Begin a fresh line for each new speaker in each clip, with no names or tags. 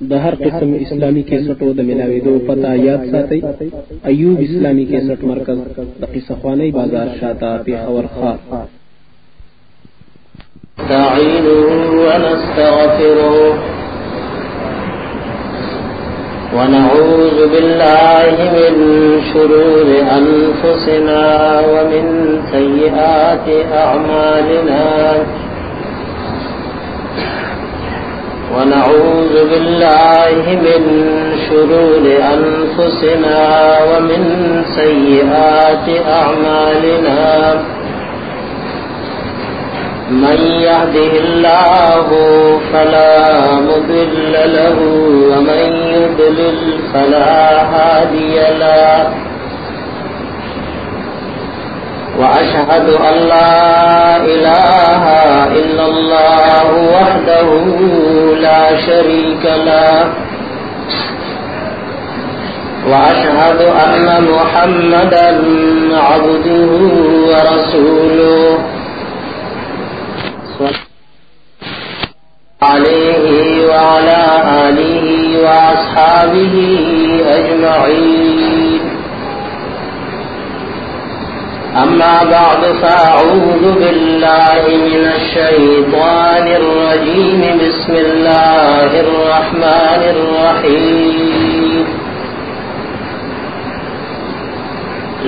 د هر قسم اسلامی کیسټو د ملاويدو پتا یاد ساتي ایوب اسلامی کیسټ مرکز، د قصه بازار شاته پیښور خار
نستعينه ونستغفره ونعوذ بالله من شرور أنفسنا ومن سيئات أعمالنا ونعوذ بالله من شرور أنفسنا ومن سيئات أعمالنا. من يهده الله فلا مضل له، ومن يضلل فلا هادي له. وأشهد أن لا إله إلا الله وحده لا شريك له. وأشهد أن محمدا عبده ورسوله. عليه وعلى آله وأصحابه أجمعين. أما بعد، فأعوذ بالله من الشيطان الرجيم. بسم الله الرحمن الرحيم.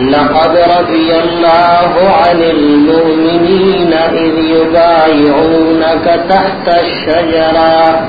لقد رضي الله عن المؤمنين إذ يبايعونك تحت الشجرة.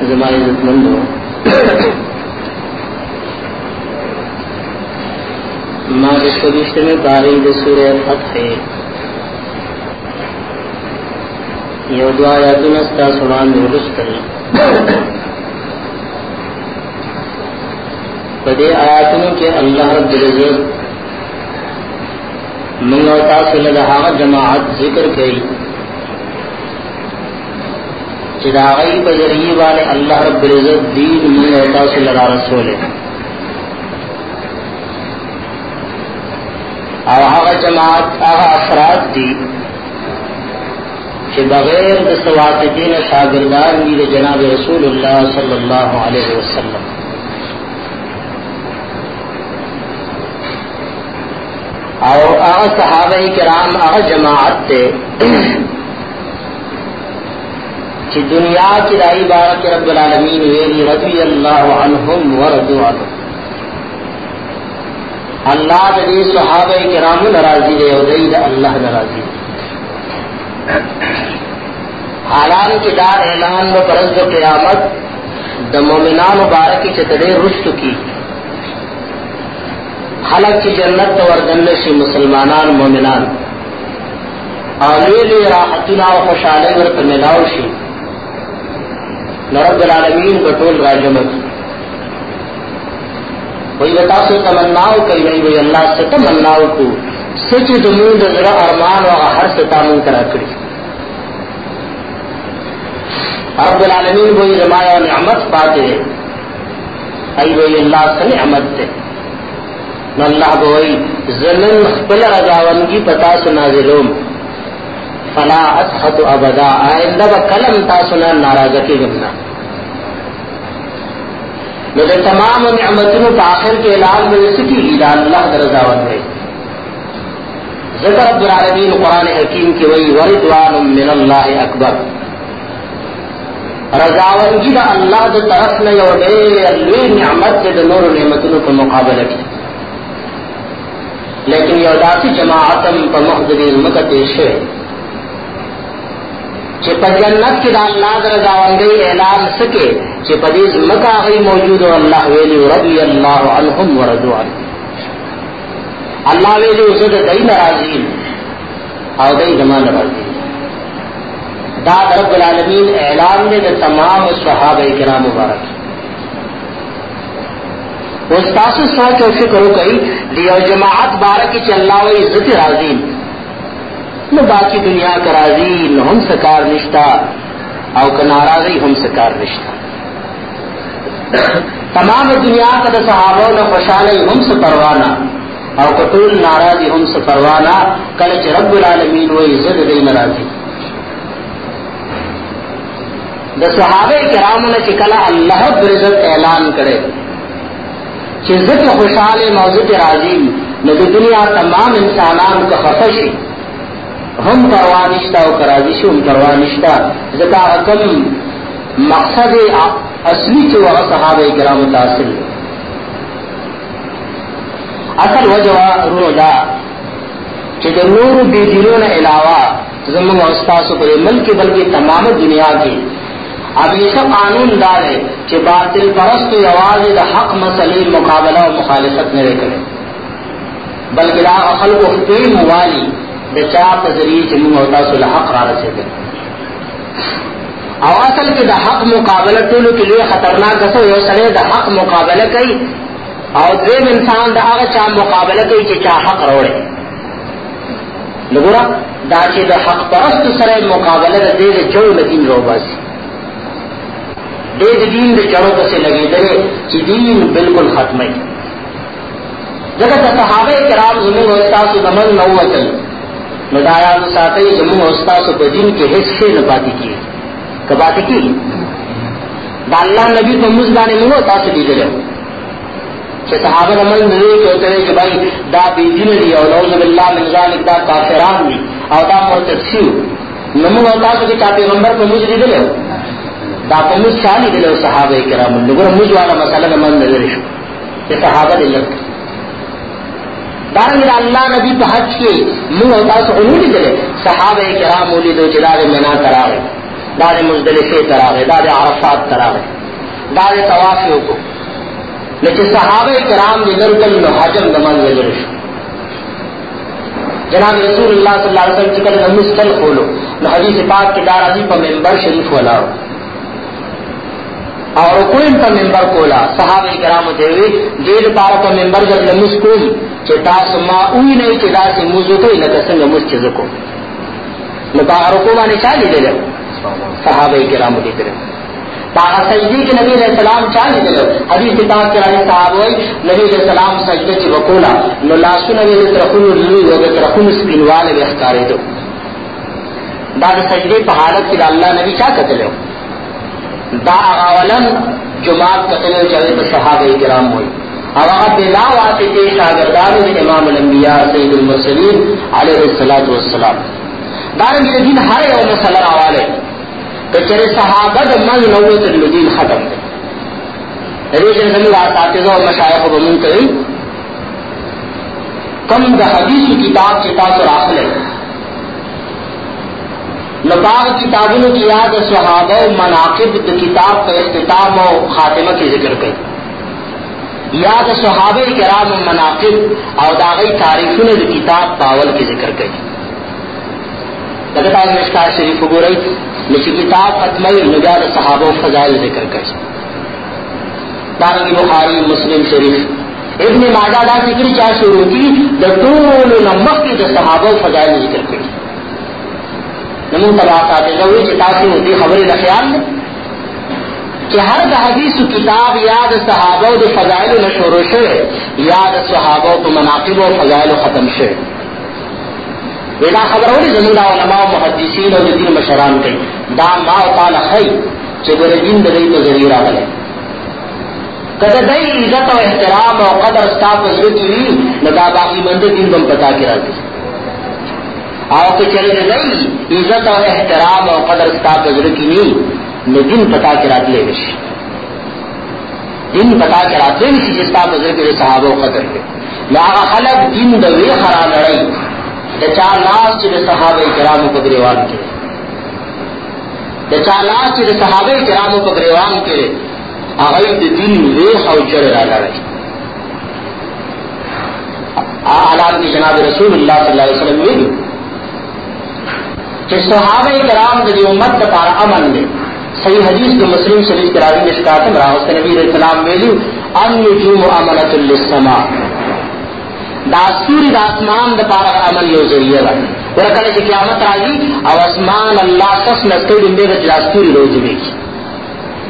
زمائی مند ہو۔ زمائي مندو ما بسکریشت میں تاریخ پاری دسور فتح یو دعا یا دنستا سبان دورستل پدے آیاتنوں کے اللہ رب العزت منگوتا صلحہ ہاں جماعت ذکر کئی۔ گئی چداغی بذریعے والے اللہ رب العزت دین من منگوتا صلی اللہ رسول اور جماعت، آغا افراد دی، کہ بغیر دسواتین شاگردان بھی جناب رسول اللہ صلی اللہ علیہ وسلم۔ اور آ صحابہ کرام آ جماعت تے کہ دنیا کی رائی بارہ رب العالمین ویری رضی اللہ عنہم ورضو عنہ۔ اللہ دے صحابہ کرام ناراضی دے اور اللہ ناراضی۔ دے حالان کی دار اعلان و پرز و قیامت د مومنان مبارک کی چتڑے رشت کی حلق کی جنت وردن سی مسلمانان مومنان۔ آلوی راحتنا و خوشحالی ورط ملاو شی۔ نرب العالمین بطول راجمت وہی بتا سو تمناؤ کئی نہیں وہی اللہ سے تمناؤ کو سچ دمود ذرا ارمان و ہر سے تامن کرا کری رب العالمین وہی رمایا نعمت پاتے ای وہی اللہ سے نعمت دے اللہ بوئی زمن خپل رضاونگی پتا سنا ظلم فلا اسخط ابدا آئندہ با کلم تا سنا ناراض کی گمنا مجھے تمام نعمتوں پا آخر کے اعلان میں سکی گی اللہ رضاون ہے ذکر عبد العالمین قرآن حکیم کی وہی وردوان من اللہ اکبر رضاونگی دا اللہ دا طرف نے یو دے اللہ نعمت دے نور نعمتوں کو مقابلہ کی. لیکن یو داسی جماعتم پا محضری مکت شے چی پا جنت کی دا اللہ دا رضاونگی اعلان سکے، چی پا دیز مکہ غی موجود و اللہ ویلی رضی اللہ عنہم و رضوان اللہ ویلی اسے دا دی نرازی او دای زمان راځي دا رب العالمین اعلان دے د تمام صحابه کرام مبارک. اس سوچ او فکر وکړئ دیو جماعت بارک چې الله و عزت راضی نو باقی دنیا کا راضی، نو هم سکار نشتا او که ناراضی هم سکار نشتا تمام دنیا کا د صحابه نو خوشاله هم سے پروانا او کټول ناراضی هم سے پروانا کله چې رب العالمین و عزت دې ناراضی د صحابه کرامو نه چې کله الله رب عزت اعلان کړي چې ذکر خوشاله موجود راضی، نو دنیا تمام انسانان کا خفشي هم پروا نشتا او کرازی شو هم پروا مقصد اصلی چې هغه صحابه کرامو تاثیر اصل وجوا رونو دا چې د نور بی دینونو علاوه زموږ استاد په ملک بلکې تمام دنیا کې ہمیشہ قانون دار ہے کہ باطل پرست آواز حق مسئلے مقابلہ و مخالفت نہ کرے۔ بلکہ لا اخل کو فیم والی دا چاپ ذریعے سے ہوتا سو حق را رسے گا او اصل کے دا حق مقابلہ ٹولو کے لیے خطرناک کسو یو سرے دا حق مقابلہ کئی۔ اور دویم انسان دا آغا چاہ مقابلہ کئی چی چاہ حق روڑے۔ لگورا، دا چی دا حق پرست سرے مقابلہ دا دے دا جو لدین رو باسی۔ دے دین دے جڑوں سے لگے دے کہ دین بالکل ختم ہے۔ جگہ صحابہ کرام زمین استاس زمن نو وطن ندایا ساتھ زمین استاس کو دین کے حصے نہ پاتی کی۔ کباتی کی؟ دا اللہ نبی کو مزدان منو استاس دی دے کہ صحابہ عمل ملے کہ ہوتے ہیں کہ بھائی دا بی دین دی اور نعوذ باللہ من ذالک دا کافران دی اور دا مرتد سیو نمو استاس کے چاہتے پیغمبر کو مجھ دی دے دا په موږ چالي دي له صحابه کرامو دغه موږ والا مسله نه من نظر شو۔ چې صحابه دي لږ دارنګ الله نبی په حج کې موږ تاسو اونې دي صحابه کرام ولې دوی چې دا منا تراغه دا د مزدلفه تراغه دا د عرفات تراغه دا د طواف کو۔ لکه صحابه کرام دې لږ نو حجم د من نظر جناب رسول الله صلی الله علیه وسلم چې کله مستل کولو نو حدیث پاک کې دا راځي په منبر شریف ولاو اور کوئی پر ممبر کولا۔ صحابہ کرام ته وی ډیر پار په ممبر د لمس کوم چې تاسو ما وی نه چې تاسو موضوع ته لکه څنګه مس چې زکو نو په رکوع باندې چا لیدل صحابہ کرام دې کړو هغه سجدي کې نبی رسول الله چا لیدل حدیث کتاب کے کې راځي صحابه نبی رسول الله سجده چې وکولا۔ نو لاسونه یې ترخونو لوي او ترخونو سپینواله به ښکارې دو۔ دا د سجدي په حالت کې الله نبی چاہ چا کتلو دا اولن جماعت قتل چلے تو صحابہ کرام ہوئی۔ اب آپ بلا واسطے شاگردان امام الانبیاء سید المرسلین علیہ الصلوۃ والسلام۔ دارن کے دین ہر یوم مسئلہ حوالے۔ کہ چرے صحابہ د من نوت الدین ختم دے۔ ریشن زمین اساتذہ اور مشایخ کو من کریں کم د حدیث کتاب کتاب اور آخلے نباغ کتابوں کی یاد صحابہ مناقب کتاب کا اختتام و خاتمہ کی ذکر کئی یاد صحابہ کرام و مناقب اور داغی تاریخوں نے کتاب پاول کی ذکر کئی لگتا ہے مشکا شریف ہو رہی لیکن کتاب ختم نجات صحابہ و فضائل ذکر کئی دارنگی بخاری، مسلم شریف۔ ابن ماجہ دا ذکر کیا شروع کی، دا طول نمک کی دا صحابہ و فضائل ذکر کئی نمو تباہ آتے ضروری چې تاسو دې خبرې د خیال نه چې هر د حدیث کتاب یاد صحابه او د فضائل نه شروع شوه یاد صحابه او مناقب او فضائل و ختم شوه ودا خبر اوري زموږ علماء او محدثین او د دین مشران کوي دا ما او تعالی خی چې ګور دین د دې په ذریعہ راغله کله دای عزت او احترام او قدر ستاسو ذکر وی نو باقی مند دین بم پتا کې راځي او که چلے رہی عزت اور احترام اور قدر ستا بزر کی نہیں نو دن پتا کے رات لے وش دن پتا کے رات لے وش جستا بزر کے صحاب و قدر کے یا خلق دن دوی خرا لڑائی۔ دچا لاس چر صحابہ کرام کو گریوان کے دچا لاس چر صحابہ کرام کو گریوان کے اغید دن ویخ او چر را لڑائی۔ آلان کی جناب رسول اللہ صلی اللہ علیہ وسلم میں کہ صحابہ کرام دی امت دا پارا امن دے صحیح حدیث جو مسلم شریف کے راوی نشکات رہا اس کے نبی علیہ السلام ویلو ان نجوم امنت للسماء۔ دا سوری دا اسمان دا پارا امن یو ذریعہ دا ورکل کہ قیامت راځي او اسمان الله سس نسکې دې د جاستوري روزي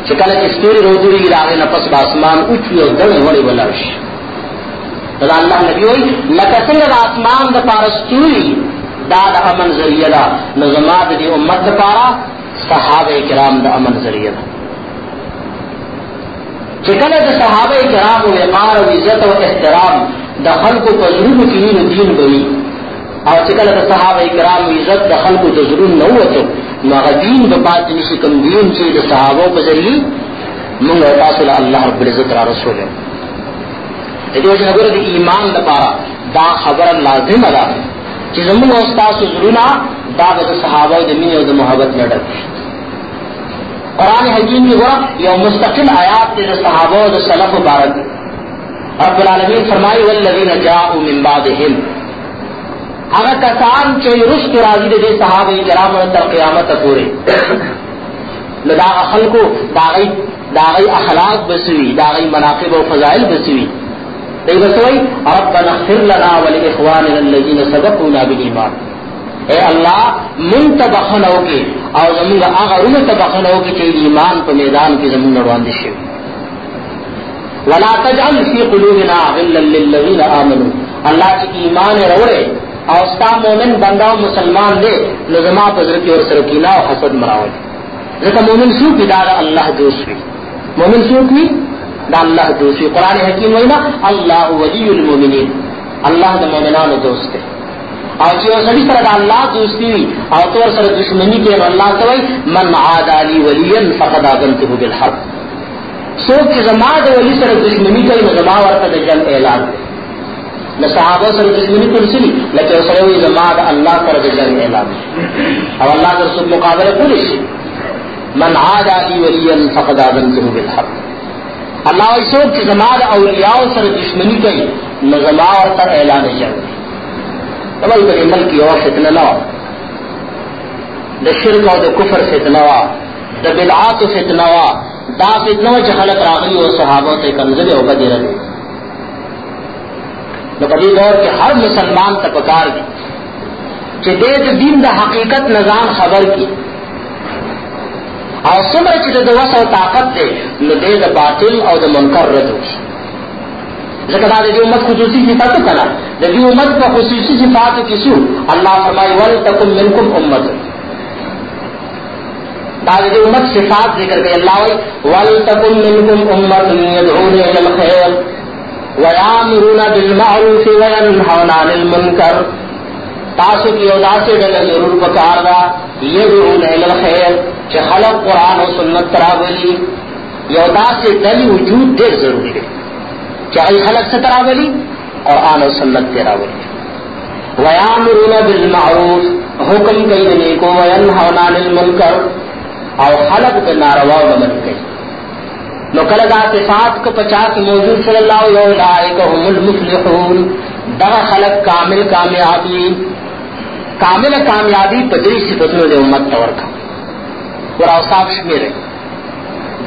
چې کله چې ستوري روزي راغی نه پس اسمان اوچ یو دغه وړي ولرش دا الله نبی وای لکه څنګه د اسمان د پارستوري دا د امن ذریعہ دا، نظمات دی امت د پارا صحابه کرام د امن ذریعہ دا۔ چې کله د صحابه کرام او وقار او عزت او احترام د خلکو په ضرورت کې دین بوي او چې کله د صحابه کرام عزت د خلکو د ضرورت نه وته نو هغه دین پات نشي کوم دین چې د صحابه په ذریعہ موږ تاسو له الله رب العزت را رسول دې وجه غره د ایمان لپاره دا خبر لازم ده چې زموږ استاد زړونه دا د صحابه د مینې او د محبت نه ډک قرآن حکیم کی غرق یو مستقل آیات دے صحابہ و سلف مبارک۔ رب العالمین فرمائی والذین جاءوا من بعدهم۔ اگر کسان چې رشد راضی دے صحابہ کرام تر قیامت پورے۔ لدا خلقو، داغی داغی اخلاق بسوی، داغی مناقب و فضائل بسوی۔ دی بسوی ربنا اغفر لنا ولاخواننا الذين سبقونا بالایمان اے اللہ، من تبخنو کی او زمون هغه رونه تبخنو کی چې ایمان په میدان کې زمون روان دي ولا تجعل في قلوبنا غلا للذين امنوا الله چې ایمان وروړي او ستا مومن بندا مسلمان دے نظما پذرکی اور سرکینا او حسد مراول ځکه مومن سو کی دا الله دوست وي مومن سو کی دا الله دوست وي قران حکیم وینا الله ولی المؤمنین. الله د مؤمنانو دوست دی او چې سړي سره د الله دوستی وي او تور سره دشمنی کې الله کوي من عاد علی ولیا فقد اذنته بالحق. څوک چې زما د ولی سره دشمنی کوي نو زما ورته د جنگ اعلان دی نو صحابه سره دشمنی تلسلی لکه سره وي زما د الله سره د جنگ اعلان او الله د رسول مقابله کولی شي من عاد علی ولیا فقد اذنته بالحق. الله وایي څوک چې زما د اولیاء سره دشمنی کوي نو زما ورته اعلان جنگ تبای په ملک یو فتنه نه د شرک او د کفر فتنه وا د بدعات فتنه وا دا فتنه چې خلق راغلي او صحابه ته کنځلې او بدره دي نو په دور کې هر مسلمان ته پکار دي چې د دین د حقیقت نظام خبر کی۔ او څومره چې د وسه او طاقت دی نو د باطل او د منکر رد وکړي ځکه دا د دې امت خصوصي صفاتو کړه د دې امت په خصوصي صفاتو کې شو الله فرمایي ول تکم منکم امه دا د دې امت صفات ذکر کوي الله وایي ول تکم منکم امه يدعون الى الخير ويامرون بالمعروف وينهون عن المنكر۔ تاسو کې یو داسې ډله ضرور پکار دا يدعون الى الخير چې خلق قران او سنت تراولي یو داسې ډلې وجود ډېر ضروری دی چاہیے خلق سے تراولی اور آن و سنت تراولی ویامرون بالمعروف، حکم کئی دنے کو وینہون عن المنکر او خلق پہ ناروا و من کئی۔ نو کل دا صفات کو پچاس موجود صلی اللہ علیہ وآلہ هم المفلحون دا خلق کامل کامیابی کامل کامیابی پدری صفتوں دے امت تورکا اور اوصاف شمیرے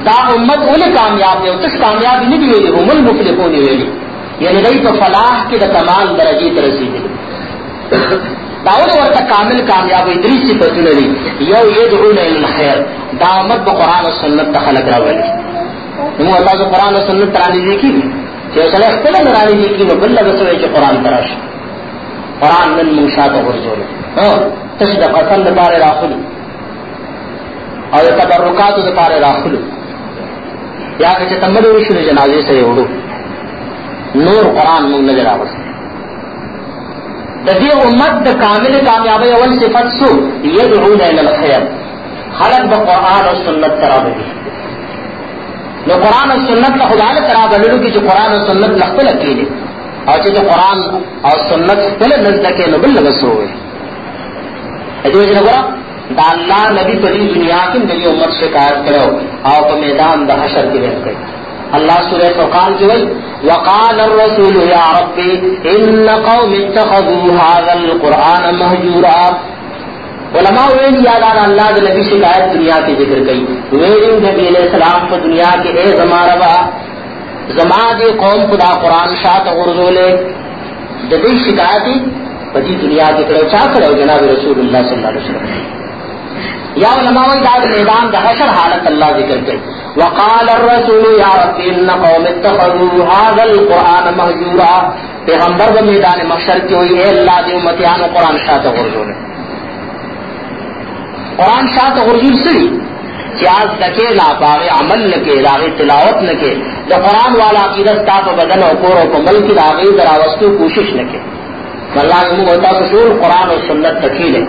دا امت اولی کامیاب یعنی دی او تش کامیابی نبی ویلی هم المفلحون ویلی یعنی غی په فلاح کې د کمال درجه ته رسیدلی دا اولی ورته کامل کامیابی درې صفاتونه دي یو یدعون الى الخير دا امت په قران او سنت ته خلق راولي نو تاسو قران او سنت ترانی دي کی چې سره خپل رانی دي کی نو بل لږه چې قران تراش قران من منشاته ورزول ها تشدقتن لپاره راخلو او تبرکات لپاره راخلو یا کہ تمبل وشو جنازے سے وړو نور قران مونږ نه راوست د دې امت د کامل کامیابی اول صفت سو يدعون الى الخير خلق د قران او سنت ترابه نو قران او سنت له خدای له ترابه لرو کې چې قران او سنت له خپل کېږي او چې قران او سنت خپل نزد کې نو بل لګسوي اځو چې دا اللہ نبی پری دنیا کی میری امت شکایت کرو او په میدان د حشر کې رہ گئی اللہ سورہ فرقان کی وئی وقال الرسول، یا ربی، ان قوم اتخذوا هذا القرآن مهجورا علماء ویل یادان اللہ کے نبی شکایت دنیا کی ذکر گئی ویل نبی علیہ السلام کو دنیا کے اے زما زما دے قوم خدا قرآن شاہ غرزول دبی شکایت پتی دنیا کے کرو چاہ کرو جناب رسول اللہ صلی اللہ علیہ وسلم؟ یا علماء داد میدان دا حشر حالت اللہ ذکر گئی وقال الرسول، یا رب، ان قوم اتخذوا هذا القرآن مهجورا. پیغمبر میدان محشر کی ہوئی اے اللہ دی امتیان قرآن شاہ غرزول قرآن شاہ تو سری چیاز نکے لا پاغے عمل نکے راغی تلاوت نکے دا قرآن والا عقیدت تا پا بدن و کور و پا ملکی راغی در آوستو کوشش نکے اللہ نے ہوتا سشور قرآن و سنت تکیلے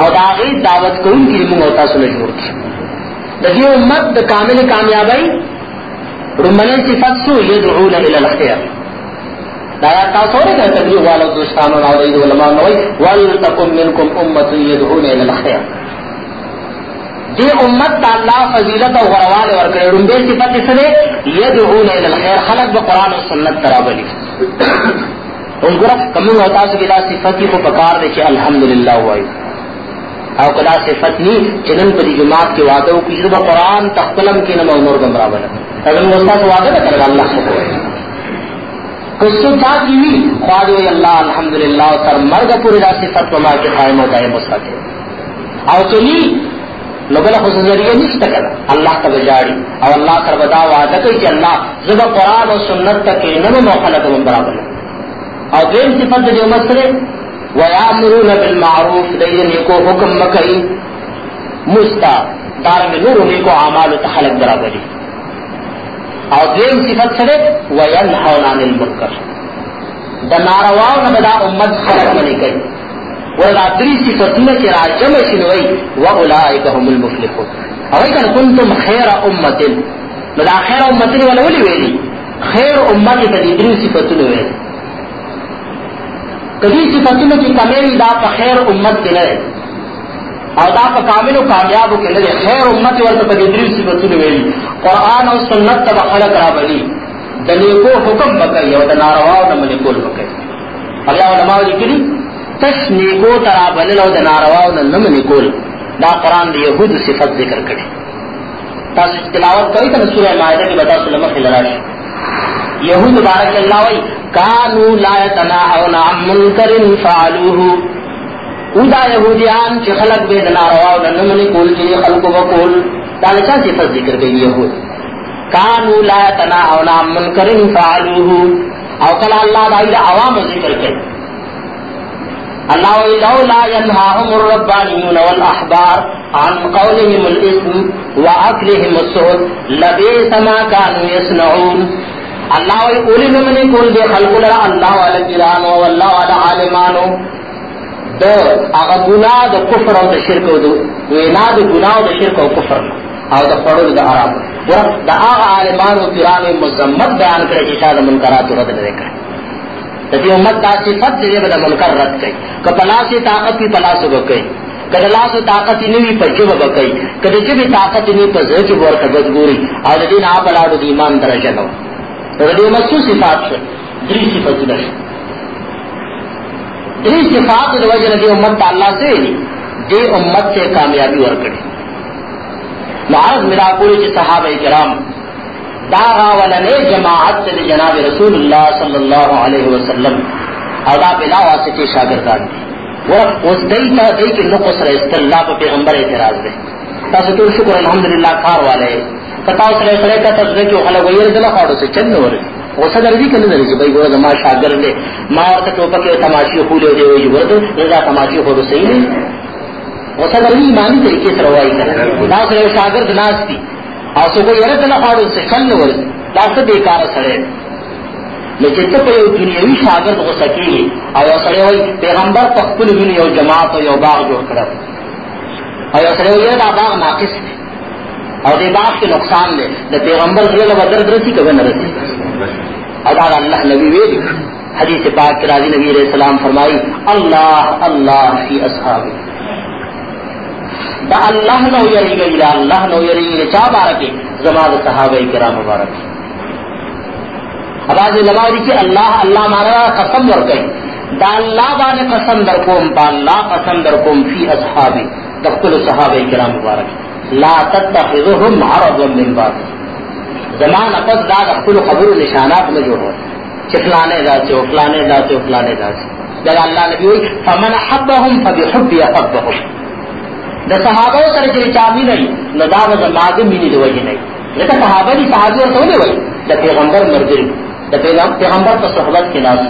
او دا آغی دعوت کون کی مو ہوتا سنجور کی دا دی امت دا کامل کامیابی رمانی صفت سو یدعون الى الاختیار۔ دایا تاسو نه کړه تبلیغ والو دوستانو او د علماء نوې ولتکم منکم امه يدعون الى الخير دی امت تا اللہ فضیلت و غروال ورکڑے رنبے صفت سرے یدعون الى الخير خلق با قرآن و سنت ترابلی ان گرہ کمی ہوتا سو کدا صفتی کو پکار دے چھے الحمدللہ ہوئی او کدا صفت نی چنن پری جماعت کے وعدہ کسی با قرآن تخبلم کی نمو نور بمرابلہ اگر موسیٰ تو وعدہ کرے اللہ سے ہوئے کسو چا کی بھی خواہ اللہ الحمدللہ، تر مرگ پوری دا صفت وما کے قائم ہوتا ہے مساکے او چلی لگل خود ذریعہ نشتا کرا اللہ تا بجاڑی او اللہ تر بدا وعدہ کئی کہ اللہ زبا قرآن و سنت تک نمو موخلت من برابر او دین صفت جو مسئلے ویامرون بالمعروف دین کو حکم مکئی مستا دارنگ نور کو عمال تخلق برابری او دیم صفت سره وینهون عن المنکر۔ د نارواو نه دا امت خلق منی کوي ولا دری صفتونه چې راجم شنوي و اولئک هم المفلحون. او کله کنتم خیر امه نو دا خیر امه ولا ولي ویلي خیر امه ته دې دری صفتونه ویلي کدی صفتونه کې کمی دا په خیر امت کې نه او دا په کامل او کامیابو کې نه خیر امت ورته په دې صفاتونه ویلي قران او سنت ته خلق را بلی د نیکو حکم وکړي او د نارواو نه منې کول الله علماء لیکلي تش نیکو ترا بلل او د نارواو نه منې کول دا قران د يهود صفت ذکر کړي تاسو تلاوت کوي ته سورہ مائده کې بتا سلمہ خلراش یہود بارک اللہ وی کانو لا یتناہون عن منکر فعلوه. او دا یهودیان چې خلق به د ناروا او د نمنې چې خلقو وکول دا چا صفت ذکر کوي يهود کانو لا تناهون عن منکر فعلوه. او کله الله دا د عوام ذکر کوي الله لولا ينهاهم الربانيون والاحبار عن قولهم الاسم واكلهم السهد لبئس ما كانوا يصنعون. الله وی اولی نمنی کول دے خلق لرا اللہ والا جرانو واللہ والا عالمانو د هغه ګناه د کفر او د شرک او د وینا د ګناه او د شرک او کفر. او د خړو د حرام ور د هغه عالمانو پیرانو مزمت بیان کړی چې شاده منکرات رد نه کړي د دې امت دا صفت دې به د منکر رد کړي که پلاسي طاقت په پلاسو وکړي کله لاس طاقت نیوی په جوب وکړي کله چې طاقت نیوی په زړه کې ورته ګوري او د دې نه په د ایمان درجه نو د دې مسو صفات درې صفاتونه دری صفات دی وجہ دی امت تا اللہ سے دی دی امت سے کامیابی ورکڑی معرض میرا پوری چی صحابہ کرام داغا ولنے جماعت سے جناب رسول اللہ صلی اللہ علیہ وسلم او دا بلا واسطے شاگردان دی ورق اس دی تا دی کی نقص رئیست اللہ پا پیغمبر اعتراض دے۔ تاسو ټول شکر الحمدللہ کار والے۔ سره سره خلک ویل خاطر څه چند ورته غصه درځي کنه درځي بھائی ګوره ما شاګرد دی ما ورته ټوپک او تماشي خو له دی وی ورته دا تماشي خو صحیح نه غصه درځي ایمانی طریقې سره وایي کنه دا سره شاګرد ناس دي یره نه خاړو څه دا څه سره ته په یو دنیوي شاګرد کیږي او یو سره پیغمبر په خپل دنیا یو جماعت او یو باغ جوړ کړو او یو سره دا باغ ناقص دی او دې باغ کې نقصان دی د پیغمبر سره بدر درسي کبه نه رسي اگر اللہ نبی ویلی حدیث پاک راضی نبی علیہ السلام فرمائی، اللہ اللہ فی اصحاب دا اللہ نو یری گئی، دا اللہ نو یری گئی، چا بارکی؟ زمان صحابہ کرام مبارک۔ اب آج علماء دی کہ اللہ اللہ مانا قسم ورکی دا اللہ بانے قسم در کوم، پا اللہ قسم در کوم فی اصحابی دخل صحابہ کرام مبارک۔ لا تتخذهم عرضا من بعد۔ زمان اپس دا دخل خبر نشانات میں جوڑ چفلانے دا چو فلانے دا چو فلانے دا چو جب اللہ نبی ہوئی، فمن حبهم فبحب يحبهم دا صحابہ سره چې چابي نه نو دا به زماده مینې دی وجه نه لکه صحابه دي صحابه ورته ولې وایي د پیغمبر مرګري د پیغمبر په صحبت کې ناس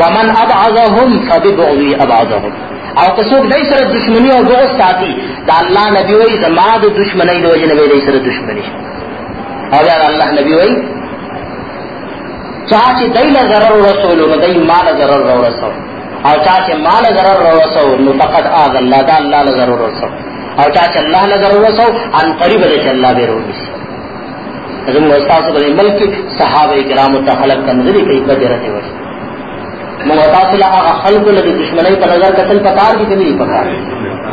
ومن ابعظهم فببغضي ابعظهم او که څوک دای سره دشمنی او بغض ساتي دا الله نبی وایي زماده دشمنی دی وجه نه وایي سره دشمنی۔ او دا الله نبی وایي چا چې دای ضرر رسول نو دای مال ضرر رسول او چا چې مال ضرر ورسو نو فقط اذ الله دا الله له ضرر ورسو او چا چې الله له ضرر ورسو ان قریب دې الله به ورسي زموږ استاد په ملک صحابه کرام ته خلق کنځري کوي په ډیره دی ورسي موږ تاسو له هغه خلق له دشمنی په نظر کتل پکار دي کني پکار.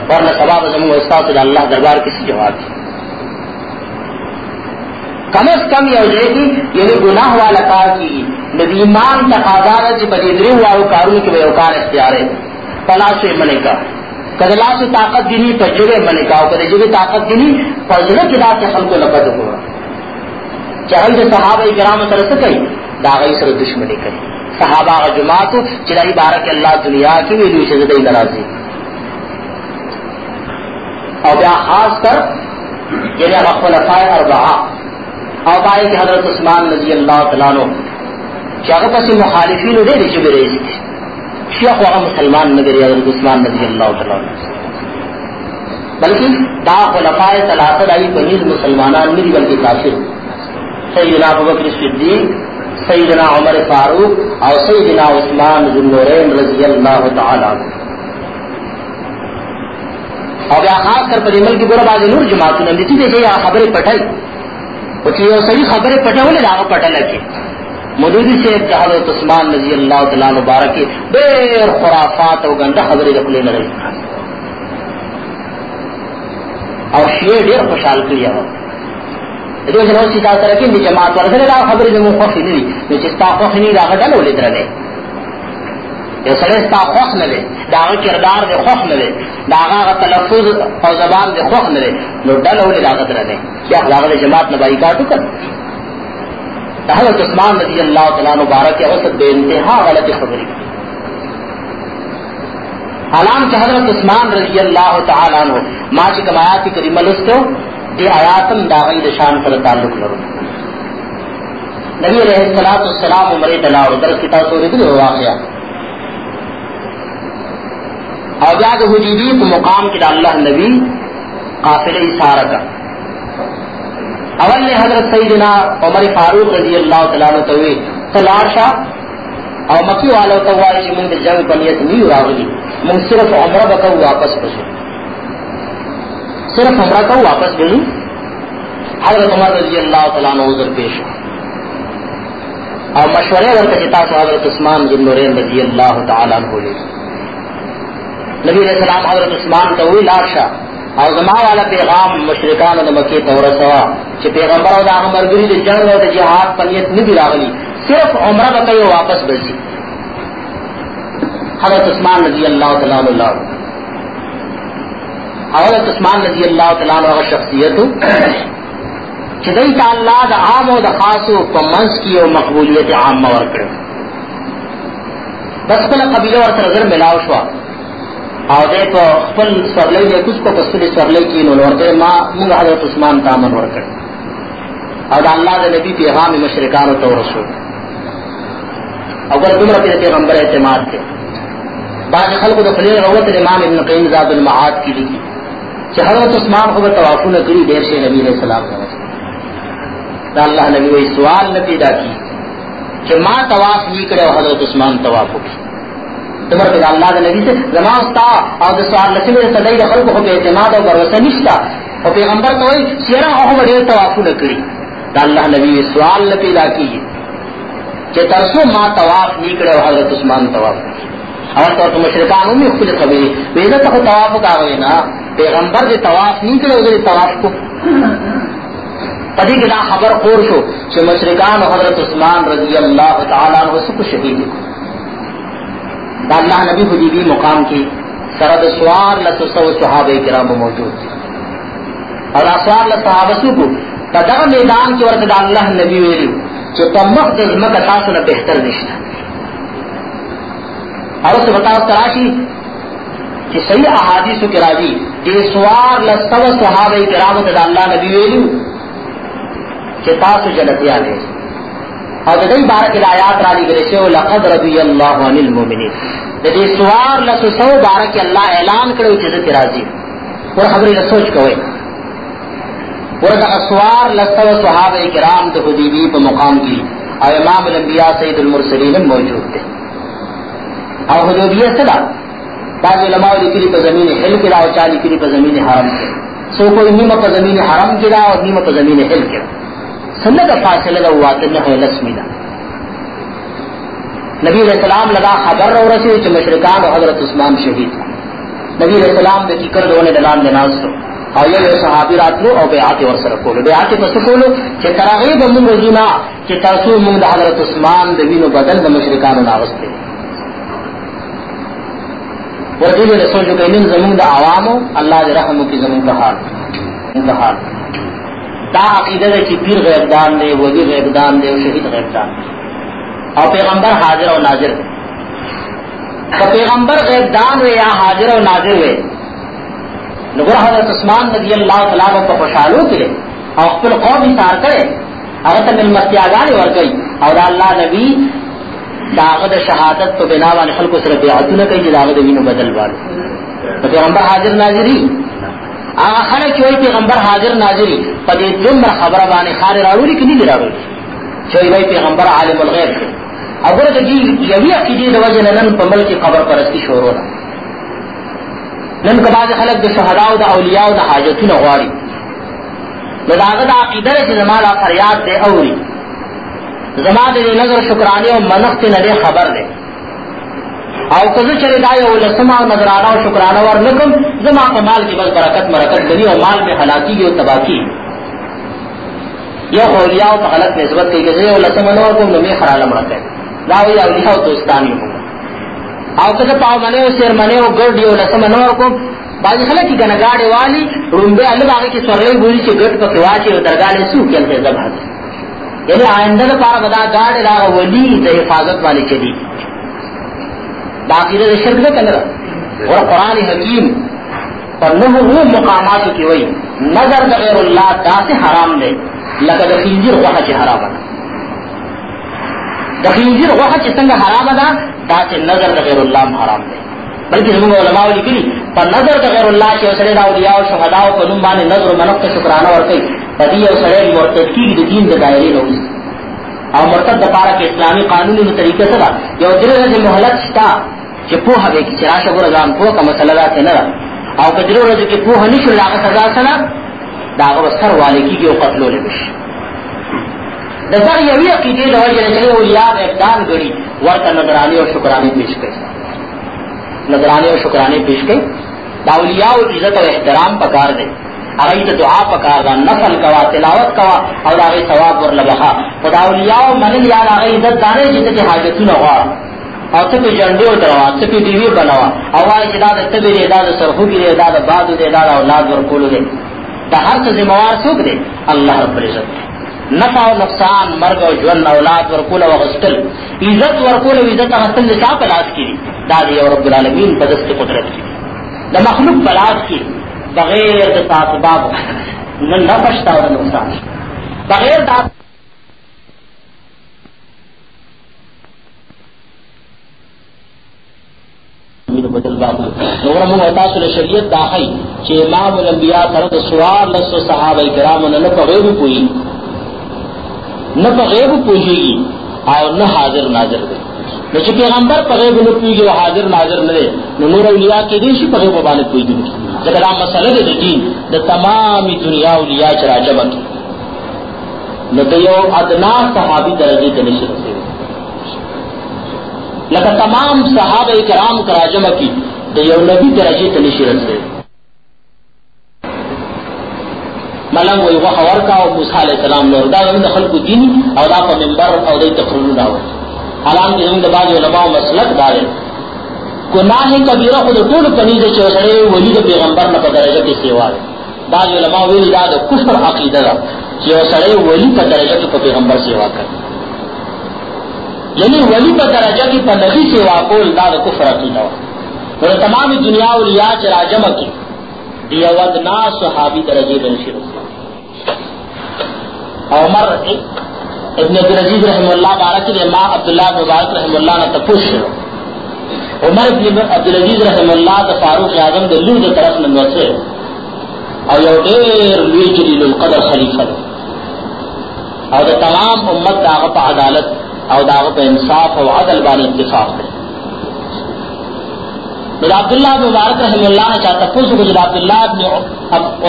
ورنه سبب زموږ استاد د الله دربار کې څه جواب دي کم از کم یو ځای کې یعنی ګناه والا کار کی ایمان تقاضا ده چې په دې درې واړو کارونو کې به یو اختیار ہے پلاسو یې کا کدلاسو طاقت دینی په جوړه منې کا او په دې طاقت دینی په ځړه کې دا خلکو لپاره وګوره چې هغه صحابه کرام سره څه کوي؟ دا غي سره دښمنی کوي. صحابه جماعت چې دای بارک الله دنیا کې ویلو چې دای ناراضي او بیا خاص کر یعنی هغه خلفای اربعه. او پائے کہ حضرت عثمان رضی اللہ تعالیٰ عنہ شاہ پسی مخالفین دے دے چبے رہے تھے شیخ وہاں مسلمان نگر حضرت عثمان رضی اللہ تعالیٰ عنہ۔ بلکہ دا خلفاء ثلاثہ دائی پنیز مسلمانان میری بلکہ کافر۔ سیدنا ابوبکر صدیق، سیدنا عمر فاروق اور سیدنا عثمان ذنورین رضی اللہ تعالیٰ عنہ۔ اور خاص کر پر عمل کی برا بازی نور جماعتوں نے دیتی دیکھے، یا خبریں پٹھائی چې یو سړي خبره پټولې دا پټل کې مودودی سے حضرت عثمان رضی اللہ تعالی مبارک کی ډېر خرافات او ګنده خبرې خپلې نه لري او شیعه ډېر خوشحال کړی و دغه نو چې تاسو سره کې جماعت ورته دا خبرې زموږ خو نه دي چې تاسو خو نه راغله ولې درنه یو سړی ستا خوښ نه دی د کردار دی خوښ نه دی د هغه تلفظ او زبان دی خوښ نه دی نو ډله ولې د هغه سره دی بیا جماعت نه بایکاټ وکړ د حضرت عثمان رضي الله تعالی مبارک هغه څه بے انتها غلطي خبرې حالان چې حضرت عثمان رضی الله تعالی عنہ ما چې کوم آیات کریمه لستو دې آیاتم دا غي د شان سره تعلق لري نبی علیہ الصلوۃ والسلام عمره دلاو درس کتاب سورۃ الواقعہ او بیا د حجیبی مقام کې د الله نبی قافله اشاره کا۔ اول نے حضرت سیدنا عمر فاروق رضی اللہ تعالی عنہ ته تلاشا او مکی والو ته وایي چې جنگ په نیت نه راغلي صرف عمره وکړو واپس پسو صرف عمره کو واپس بهلو حضرت عمر رضی اللہ تعالی عنہ عذر پیش او مشورے ورته چې تاسو حضرت عثمان بن نورین رضی اللہ تعالی عنہ لري نبی علیہ السلام حضرت عثمان ته وی لارشا او زما والا پیغام مشرکان د مکه ته ورسوا چې پیغمبر او د هغه مرګري د جنگ او د جهاد په نیت نه دی راغلي صرف عمره به کوي واپس بځي حضرت عثمان رضی اللہ تعالی عنہ۔ حضرت عثمان رضی اللہ تعالی عنہ شخصیت چې دای ته الله د عام او د خاصو په منځ کې یو مقبولیت عامه ورکړي بس کله قبیله ورته نظر ملاو شو او دې په خپل سورلې نه کوڅ په خپل سورلې کې نو ورته ما موږ حضرت عثمان ته امر ورکړ او د الله د نبی پیغام مشرکانو ته ورسول او ګر دومره په پیغمبر اعتماد ته بعض خلکو د خلیل روایت امام ابن قیم زاد المعاد کې دي چې حضرت عثمان خو په توافونه کړی ډیر شي نبی علیہ السلام دا الله نبی وی سوال نه پیدا کی چې ما طواف نه کړو حضرت عثمان طواف وکړي تمر په الله د نبی سے زما استا او د سوال لسی مې صدای د خلکو په اعتماد او باور نشتا او پیغمبر ته وایي سیرا هغه ډېر طواف نه کړی دا الله نبی سوال نه پیدا کیږي چې تاسو ما طواف نه کړو حضرت عثمان طواف او تو مشرکان امی هم خپل خبرې وېدا ته طواف کاوي نه پیغمبر دې طواف نه کړو دې طواف کو۔ پدې کې خبر خور شو چې مشرکان حضرت عثمان رضی الله تعالی عنہ څخه شهید دا اللہ نبی حدیبی مقام کی سرد سوار لسو صحابہ کرام موجود تھی۔ اور اسوار لصحابہ سو کو پدغ میدان کی ورد دا اللہ نبی ویلی چو تمخ دزمک تاسو نہ بہتر نشتا۔ اور اس بتاؤ تراشی کہ صحیح احادیث کے راضی کہ سوار لسو صحابہ کرام دا اللہ نبی ویلی کہ تاسو جنتیا لے۔ اور دئی بارہ کی آیات رالی گلے سے لقد رضی اللہ عن المؤمنین۔ دے سوار لس سو بارہ کے اللہ اعلان کرے جزت راضی جی۔ اور خبر نہ سوچ کوئے اور دا سوار لس سو صحابہ کرام تو حدیبی پہ مقام کی۔ اور امام الانبیاء سید المرسلین موجود تھے۔ اور حدیبیہ صدا بعض علماء لکلی پہ زمین حل کی اور چاہ لکلی پہ زمین حرم کے سو کوئی نیمہ پہ زمین حرم کی اور نیمہ پہ زمین حل کی سنت فاصلہ دا ہوا تنہ ہے نبی علیہ السلام لگا خبر رو رسی چھ مشرکان و حضرت عثمان شہید۔ نبی علیہ السلام دے ککر دونے دلان دے ناز تو او یو یو صحابی راتلو او بیعاتی ورسر کولو بیعاتی پس کولو چھ تراغیب من وزینا چھ ترسو من دا حضرت عثمان دے وینو بدن دا مشرکان و ناغس ورزیل رسول جو کہ انن زمون دا عوامو، اللہ دے رحمو کی زمون کا حال انتحال دا عقیدہ دے چی پیر غیب دان دے وزیر غیب دان دے و شہید غیب دان دے اور پیغمبر حاضر و ناظر دے تو پیغمبر غیب دان ہوئے یا حاضر و ناظر ہوئے نگر حضرت عثمان رضی اللہ تعالیٰ کو خوشحالو کرے اور خپل قوم اشار کرے اگر تک ملمتی آگانے ور گئی اور اللہ نبی داغد شہادت تو بنا والے خلق کو صرف بیعتو نہ کہی داغد وینو بدل والو. تو پیغمبر حاضر ناظری آغا خلق چوئی پیغمبر حاضر ناظری پدی جمع خبر بانے خار راولی کنی دی راولی. چوئی بھائی پیغمبر عالم الغیب کے اگر کہ یوی عقیدی دو وجہ نن پمل کی قبر پرستی شروع نہ نن کے بعد خلق دو شہداء دا اولیاء دا حاجتون غواری. لداغد عقیدہ سے زمالا فریاد دے اوری. زمان دے نظر شکرانے و منخت ندے خبر دے. او کزو چرے دائے او لسما نظرانہ و شکرانہ ور لکم زما کا مال کی بس برکت، مرکت بنی و مال میں حلاکی گی و تباکی یو اولیاء و غلط نسبت کی کہ او لسما نور کو نمی خرال مرکت داوی اولیاء و دوستانی ہوں او کزو پاو منے و سیر منے و گرد یو لسما نور کو بعضی خلق کی گنا والی رنبے اللہ باقی کی سورے بولی چی گرد پا کواچے و درگانے سو کیا سے زبا یعنی آئندہ پارا بدا گاڑے لا ولی دا حفاظت والی چلی باقی شرک نہ کرنا اور قرآن حکیم پر نہ مقامات کی وئی نظر غیر اللہ دا سے حرام دے۔ لگا دا خنزیر جی وحا چی حرام دا دا خنزیر جی وحا سنگ حرام دا دا سے نظر غیر اللہ حرام دے۔ بلکہ زمان علماء لکلی پر نظر غیر اللہ چی وسرے دا اولیاء و شہداء و قدوم بانے نظر و منق شکرانہ ورکی۔ بدی و سرے مرتد کی دین دا دائری نوز اور مرتد دا پارا کے اسلامی قانونی طریقے سے یو دل رضی محلت شتا۔ چې په هغه کې چې راشه ګور ځان په کومه مسله ده نه او کجرو ورځ کې په هني شو لاغه سزا سره دا هغه سر والي کېږي او قتلول بشي د سر یوې عقیدې د وجه نه چې اولیاء اقدام غړي ورته نظرانه او شکرانه پیش کړي نظرانه او شکرانه پیش کړي دا اولیاء او عزت او احترام پکار دي هغه ته دعا پکار ده نفل کوا، تلاوت کوا او هغه ثواب ورلبها خدا اولیاء و منل یا هغه عزت دانه چې حاجتونه غواړي او ته په جنډې او دروا ته په دیوی بنوا او وايي چې دا د تبې دی، دا د سرخو دی، دا د بادو دی، دا د اولاد ورکول دی. دا هر څه ذمہوار څوک دی؟ الله رب العزت. نفع او نقصان، مرګ او ژوند، اولاد ورکول او غسل عزت ورکول او عزت حاصل د چا په لاس کې دا دی رب العالمین په دست قدرت کې د مخلوق په لاس کې بغیر د تعصباب نه نفع شته او نقصان. بغیر د بدل باقو نور من وتا سره شریعت داخل چې امام الانبیاء سره د سوار لسو صحابه کرام نه په غیب پوي نه په غیب پويږي او نه حاضر ناظر دی نو چې پیغمبر په غیب نه پويږي او حاضر ناظر نه دی نو نور اولیاء کې دي چې په غیب باندې پويږي ځکه دا مسله ده د دین د تمامي دنیا اولیاء چې راجمه نو د یو ادنا صحابي درجه ته نشي رسېږي لکه تمام صحابه کرام کراجمه کی، د یو نبی درجه ته نشي رسېږي ملنګ وي وخه ورکا او موسی عليه السلام نور. دا د خلکو دین او دا په منبر او د تقریر دا و حالان کې موږ د باج علماء مسلک دار گناہ کبیرہ خود ټول پنیز چې سره ولی د پیغمبر نه په درجه کې سیوا ده دا علماء ویل دا د کفر عقیده ده، چې سره ولی په درجه کې په پیغمبر سیوا کوي یعنی ولی په درجه کې په نبی سیوا کول دا د کفر عقیده ده ور تمام دنیا اولیاء چې راجم کې دی ودنا صحابي درجه بنشي عمر ابن عبد العزيز رحم الله بارک دے ما عبداللہ مبارک رحم اللہ نے تپوش عمر ابن عبدالعزیز رحم اللہ دا فاروق اعظم دا لور دا طرف ننوسے او یو دیر لوی جلیل القدر خلیفہ او دا تمام امت دا پا عدالت او دا پا انصاف او عدل بانی اتفاق دے دا عبداللہ مبارک رحم اللہ نے چاہتا پوچھو کہ جب عبداللہ ابن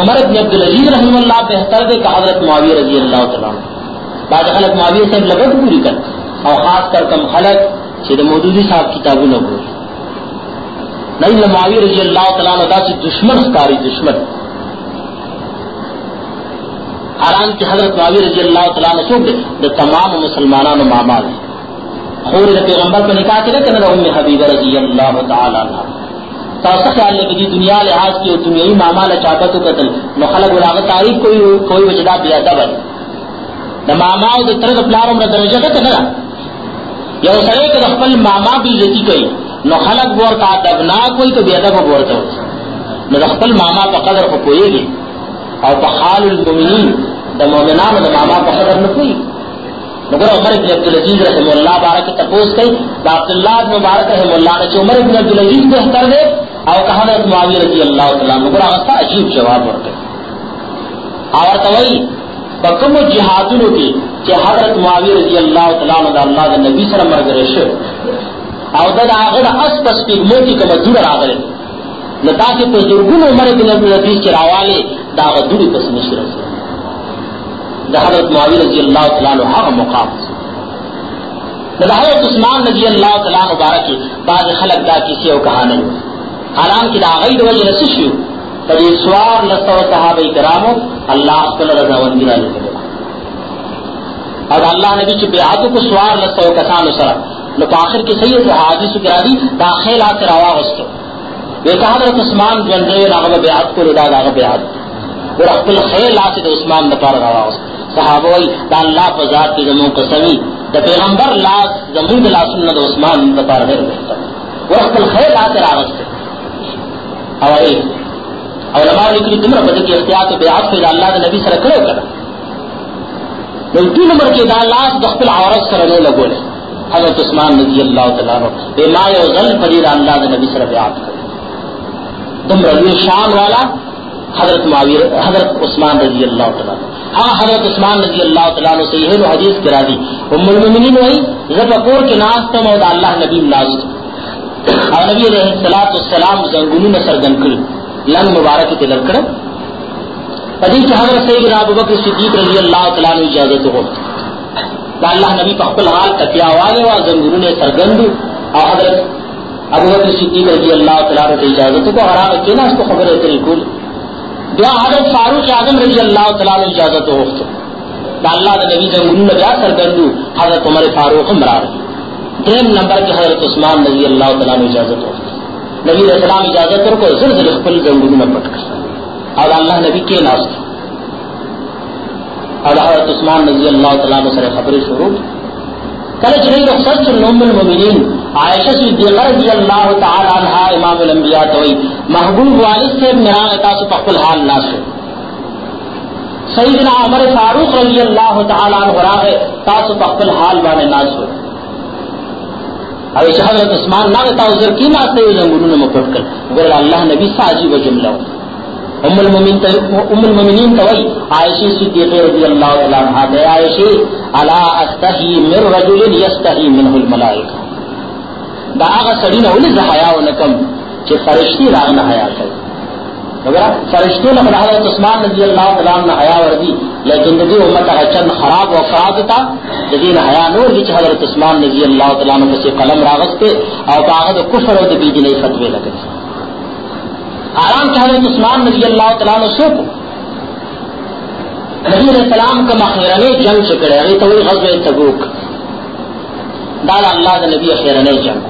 عمر ابن عبدالعزیز رحم اللہ بہتر دے کہ حضرت معاویہ رضی اللہ تعالیٰ بعد خلق معاویہ سے لگت پوری کر اور خاص کر کم خلق چھے مودودی صاحب کتابوں نہ بولی نہیں معاویہ رضی اللہ تعالیٰ نے سے دشمن کاری دشمن. حالان کی حضرت معاویہ رضی اللہ تعالیٰ نے سوکھ دے تمام مسلمانان و مامال خور پیغمبر کو نکاح کرے کہ ام حبیبہ رضی اللہ تعالیٰ عنہ۔ تاسا خیال لے کہ جی، دنیا لحاظ کی دنیائی مامال چاہتا تو قتل۔ نو خلق ولاغ تاریخ کوئی کوئی وجدہ بیا دبل دا ماما او دا طرز پلارم را درجہ کا تنگا یا سرے کہ خپل ماما بھی عزتی کوئی۔ نو خلق بورتا، دبنا کوئی تو بیادب بورتا۔ ہو نو خپل ماما پا قدر کو کوئی گی۔ او پا خال المؤمنین دا مومنان دا ماما پا قدر نو کوئی نو عمر ابن عبدالعزیز رحم اللہ بارک تپوس کئی دا عبداللہ ابن مبارک رحم اللہ نے عمر ابن عبدالعزیز بہتر دے او کہا حضرت معاویہ رضی اللہ تعالیٰ نو گر آغستا عجیب جواب ورکے آورتا وئی بکم جہادونو کی کہ حضرت معاویہ رضی اللہ تعالیٰ دا اللہ دا نبی سر مرگ رشو او دا دا آغا اس پس پی موتی کم دور آغا نتا کہ پر درگون عمر بن عبد العزیز کے راوالے دا آغا دوری پس نشی دا حضرت معاوی رضی اللہ تعالیٰ عنہ حق مقام دا حضرت عثمان رضی اللہ تعالیٰ عنہ بارکی بعض خلق دا کسی او کہا نہیں حالان کی دا آغای وجہ نسشیو پر سوار لستا صحابہ کرامو اللہ اخبر رضا وندی را لکھا اور اللہ نبی چی بیعاتو کو سوار لستا کسانو سرا نو پا آخر کی سید حادث کرا دی دا خیل آتے روا غستو ویسا حضرت عثمان جن رہے ناغب بیعت کو ردا دا بیعت. اور اقبل خیل آتے دا عثمان دا پار روا غستو صحابوی دا اللہ پا ذات کی زمون قسمی دا پیغمبر لاس زمون دا سنت دا عثمان دا پار غیر بہتا اور اقبل خیل آتے را غستو اور ایک علماء لکلی تمرا بدل کی اختیار بیعت کو دا اللہ دا نبی سر کرو کرا نو دو نمبر کی دا لاس دخل عورت سر نو لگولے حضرت عثمان رضی اللہ تعالیٰ بے مائے و ظل پدید اللہ دے نبی صرف یاد کر تم رضی شان والا حضرت معاویر حضرت عثمان رضی اللہ تعالیٰ ہاں حضرت عثمان رضی اللہ تعالیٰ نے صحیح و حدیث کرا دی، ام المؤمنین وہی زبقور کے ناس تم اور اللہ نبی ناس اور نبی علیہ الصلوۃ والسلام زنگونی میں سرگن کر لن مبارک کے لڑکڑ۔ پدی کہ حضرت سیدنا ابوبکر صدیق رضی اللہ تعالیٰ نے اجازت ہو۔ دا اللہ نبی پخپل حال تکیا والے وا زنگرون سرگند اور حضرت ابو بکر صدیق رضی اللہ تعالی عنہ اجازت کو حرام کینا اس کو خبر ہے طریقوں دعا حضرت فاروق اعظم رضی اللہ تعالی اجازت ہو اللہ دا نبی زنگرون بیا سرگند حضرت عمر فاروق مرار دیم نمبر کے حضرت عثمان رضی اللہ تعالی عنہ اجازت ہو۔ نبی علیہ السلام اجازت کو زلزل خپل زنگرون پٹ کر۔ اور اللہ نبی کے ناس۔ اور حضرت عثمان رضی اللہ تعالیٰ نے سر خبر شروع۔ کل چلی رخصت نوم المؤمنین عائشہ صدیقہ رضی اللہ تعالی عنہ، امام الانبیاء توئی محبوب والد سے میرا تاسو پخل حال ناس سیدنا عمر فاروق رضی اللہ تعالی عنہ راہ تاسو پخل حال بانے ناس ہو۔ اور حضرت عثمان نہ تاؤزر کی ناستے ہوئے زنگونوں نے مپٹ کر۔ گر اللہ نبی ساجی و جملہ ہوتا ام المؤمنین ام المؤمنین توئی عائشہ صدیقہ رضی اللہ تعالی عنہا دے عائشہ، الا استحی من رجل یستحی منه الملائکہ. دا هغه سړی نه ولې زحیا و نکم چې فرشتي راغ نه حیا کوي وګوره فرشتو له حضرت عثمان رضی اللہ تعالی عنہ حیا وردی، لیکن دې امت هغه چند خراب او افراد تا دې نه حیا نور دي چې حضرت عثمان رضی اللہ تعالی عنہ په قلم راغسته او هغه کفر او د بيدینه فتوی لګي آرام کے حضرت عثمان نبی اللہ تعالیٰ نے سو کو نبی علیہ السلام کا مخیرنے جنگ سے کرے ابھی تو وہی غزب تبوک۔ دادا اللہ کا نبی خیرنے جنگ۔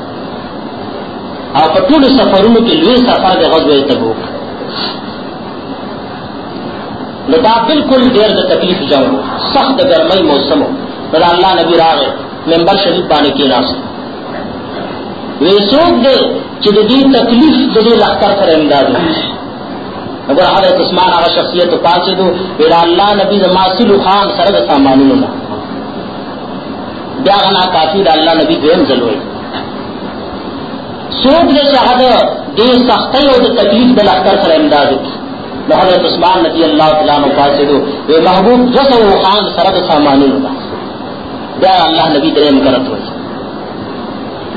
او په ټول سفرونو کې لوی سفر د غزوه تبوک۔ نو بالکل ډیر د تکلیف جوړ سخت ګرمۍ موسم ہو۔ دا الله نبی راغې منبر شریف باندې کې ناس۔ وی څوک دې چې د دې تکلیف د دې لخر سره امداد اگر حضرت عثمان هغه شخصیت پاتې دو وی الله نبی زما سلو خان سره د سامانونو نه بیا غنا کافی د الله نبی دویم ځلوي څوک دې چې دې سختۍ او د تکلیف د لخر سره امداد وکړي حضرت عثمان رضی اللہ تعالیٰ عنہ فاسدو وی محبوب جسو خان سرد سامانون دا. بیا اللہ نبی درہم کرت ہوئی.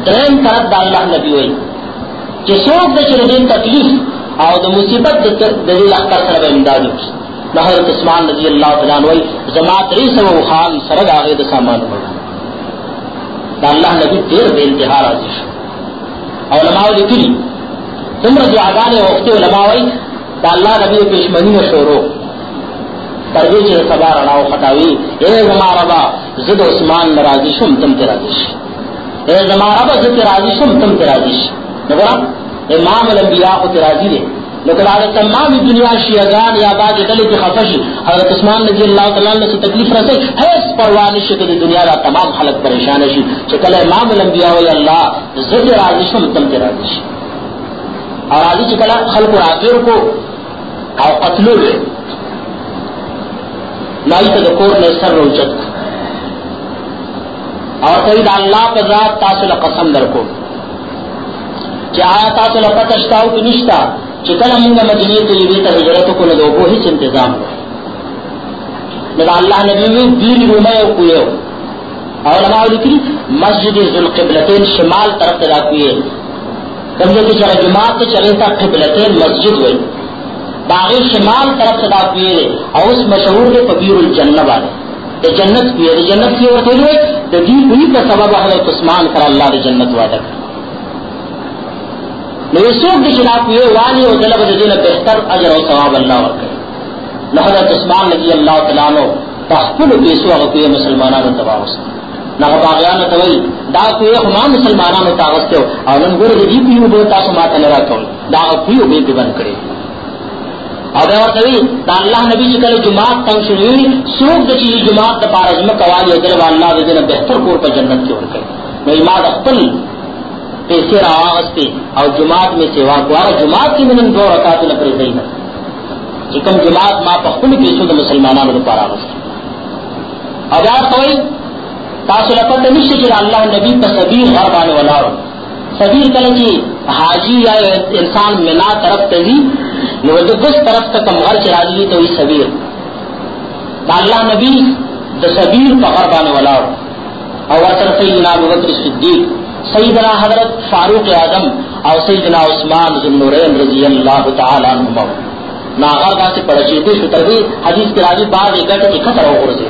درہم کرت دا اللہ نبی ہوئی. کہ سوک دا چردین تکلیف او دا مصیبت دا دلیل اختر سرد امدادو کی حضرت عثمان رضی اللہ تعالیٰ عنہ ہوئی زمات ریسو خان سرد آغی دا سامانون دا دا اللہ نبی دیر بے انتہا راضی شو. علماء لکلی تمرا دعاگانے وقتی علماء ہوئی دا اللہ نبی پیشمنی و شورو. تردی چی سبا رناو خطاوی، اے زما ربا، زد عثمان نرازی شم، تم ترازی شی. اے زما ربا، زد ترازی شم، تم ترازی شی. نگرا امام الانبیاء کو ترازی دے۔ لیکن آج تمام دنیا شیعگان یا بعد دلی کی خفشی حضرت عثمان نبی اللہ تعالیٰ نے سے تکلیف رسے حیث پروانی شکل دنیا دا تمام خلق پریشان شی چکل امام الانبیاء و اللہ زد ترازی شم تم ترازی شی۔ اور آجی چکل خلق راکیر کو او قتلو لے نائی تا نے سر روچت۔ اور سید اللہ کا ذات تاسل قسم در کو چی آیا تاسل پتشتاو کی نشتا چی کل منگا مدینی کو ندو کو ہیچ انتظام ہو ندا اللہ نبی میں اور علماء مسجد ذوالقبلتین شمال طرف تدا کوئے کمجھے جماعت چلے تا قبلتین مسجد ہوئی باغی شمال طرف صدا پیے اور اس مشہور کے کبیر الجنہ والے جنت پیے جنت کی اور تو کا سبب حضرت عثمان کر اللہ دے جنت وعدہ کر نو سوک دے چلا پیے والی اور طلب دے بہتر اجر و ثواب اللہ اور کرے۔ نو حضرت عثمان رضی اللہ تعالیٰ عنہ تحقل پیسو اگر کوئی مسلمانان تباہ ہو سکتا نہ باغیان توئی دا کوئی ہما مسلمانان تاغستے ہو اور نن گورے دی پیو بے تاسو ماتا نرا کوئی دا پیو بے بند کرے۔ او دا ورته وی دا الله نبی جی چې کله جماعت تنگ شوی سوق د چې جماعت د پاره زما کوالي او دغه الله دې نه کور په جنت کې ورکړي نو ما د خپل پیسې راوستي او جماعت می سیوا کوه جماعت کې من دو رکعات نه پرې دی چې کوم جماعت ما په خپل پیسو د مسلمانانو لپاره راوستي او دا کوي تاسو لپاره نشي چې الله نبی په سبیل غر باندې ولاړ سبیل کله چې حاجی یا انسان منا طرف ته نو د بس طرف ته کم غر چراجی تو ای سبیر دا اللہ نبی د سبیر په غر باندې ولاړ او ورته سیدنا ابو بکر صدیق سیدنا حضرت فاروق اعظم او سیدنا عثمان ذو نورین رضی اللہ تعالی عنہما۔ نا کا سے پڑچے دے شو تر حدیث کے راوی بعد ایک گٹھ اکٹھا ہو گئے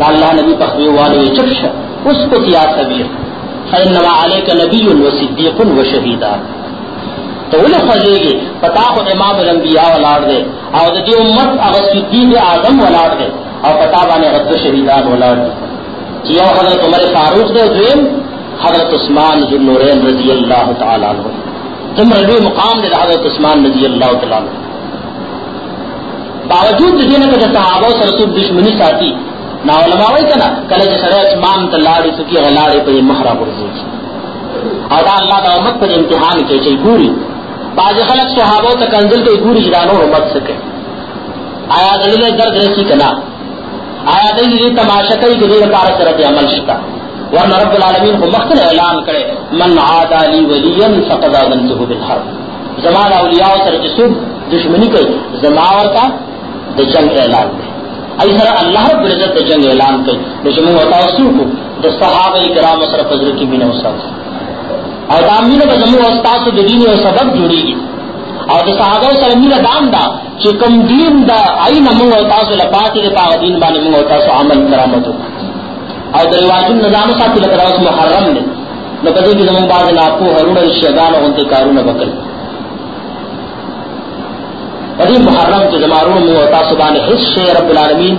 دا اللہ نبی تخوی والے چپش اس کو تیا سبیر فإنما عليك نبي وصديق وشهيدان تو ولې خوځيږي پتا خو امام الانبیاء ولاړ دي او د دې امت هغه صدیق اعظم ولاړ دي او پتا باندې هغه شهیدان ولاړ دي چې جی یو ہاں، حضرت عمر فاروق دی دویم۔ حضرت عثمان ذو النورین رضی اللہ تعالی عنہ۔ تم رضی مقام دے حضرت عثمان رضی اللہ تعالی عنہ۔ باوجود دې نه کړه صحابه سره رسول دشمنی ساتي نا علماء وای کنا کلے کله چې سره اسمان ته لاړې سکی غلاړې په محراب ورځي او دا الله د امت پر امتحان کې چې ګوري بعض خلق صحابوں تک انزل کے پوری جانو مت سکے آیا دل درد رسی کنا؟ آیا دل تماشا کئی کہ دیر پار سرت عمل شتا؟ ورنہ رب العالمین کو مختل اعلان کرے، من عاد علی ولیا فقد اذنته بالحرب زمان اولیاء سر جسود دشمنی کئی زماور کا د جنگ اعلان دے ایسر اللہ رب العزت د جنگ اعلان کئی دشمن وتاو سو کو د صحابہ کرام سره فضل کی بنا وسات او دا مینه به زموږ استاد د دین یو سبب جوړیږي او د صحابه سره مینه دام دا چې کوم دین دا اين موږ تاسو له پاتې د پاو دین باندې موږ تاسو عمل کرامت او د رواجونو نظام ساتي لکه اوس محرم نه نو په دې کې زموږ باز نه اپو هرونه شیطان او انت کارونه وکړي په دې محرم کې زمارو موږ تاسو باندې هیڅ رب العالمین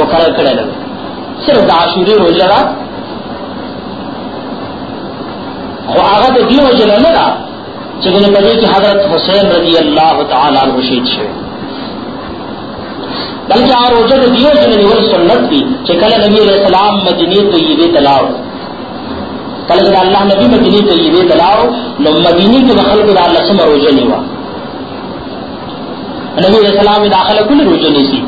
مقرر کړل صرف د عاشوري روزه آگا تو دیو جل نہ چکن پدے کہ حضرت حسین رضی اللہ تعالیٰ رشید شے بلکہ آ روزہ تو دیو جل نیول سنت کی چکل نبی علیہ السلام مدنی تو یہ تلاؤ کل جب اللہ نبی مدنی تو یہ تلاؤ نو مدینی کے بخل کو اللہ سے روزہ نہیں ہوا نبی علیہ السلام داخلہ کل روزہ نہیں سی